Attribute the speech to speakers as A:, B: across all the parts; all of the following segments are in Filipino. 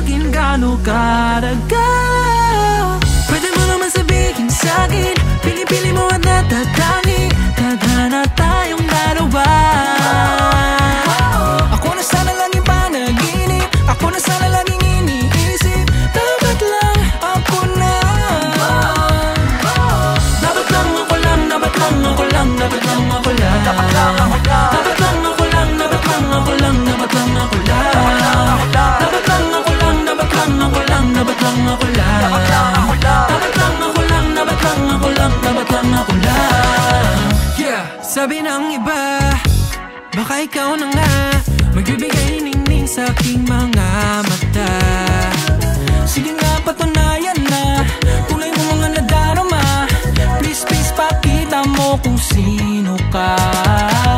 A: Paramdam sa'kin gano'ng lang ako lang. Dapat lang ako lang Dapat lang ako lang, dapat lang ako lang. Dapat lang ako lang Yeah, sabi ng iba Baka ikaw na nga Magbibigay ningning sa aking mga mata. Sige nga patunayan na Tunay mo mga nadarama. Please, please pakita mo kung sino ka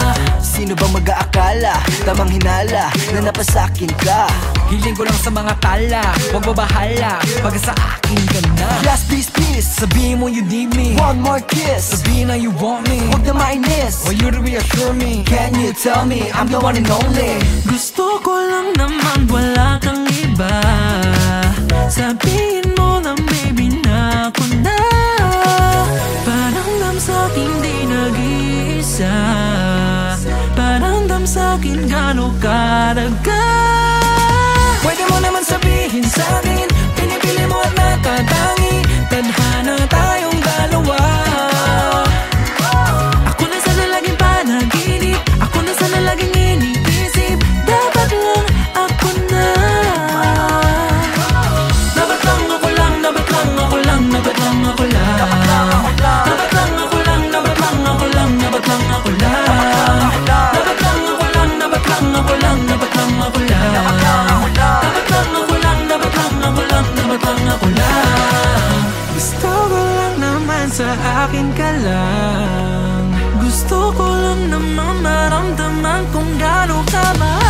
B: Sino bang mag-aakala? Tamang hinala na napasakin ka.
A: Hiling ko lang sa mga tala. Huwag babahala Pag sa akin ka na.
B: Last piece, please
A: Sabihin mo you need me.
B: One more kiss.
A: Sabihin na you want me.
B: Huwag na mainis.
A: For you to reassure me?
B: Can you tell me? I'm the one and only.
A: Gusto ko lang naman wala kang iba. Sabihin Sa'kin gano'ng sa akin ka lang. Gusto ko lang naman maramdaman kung gano'ng ka mahal.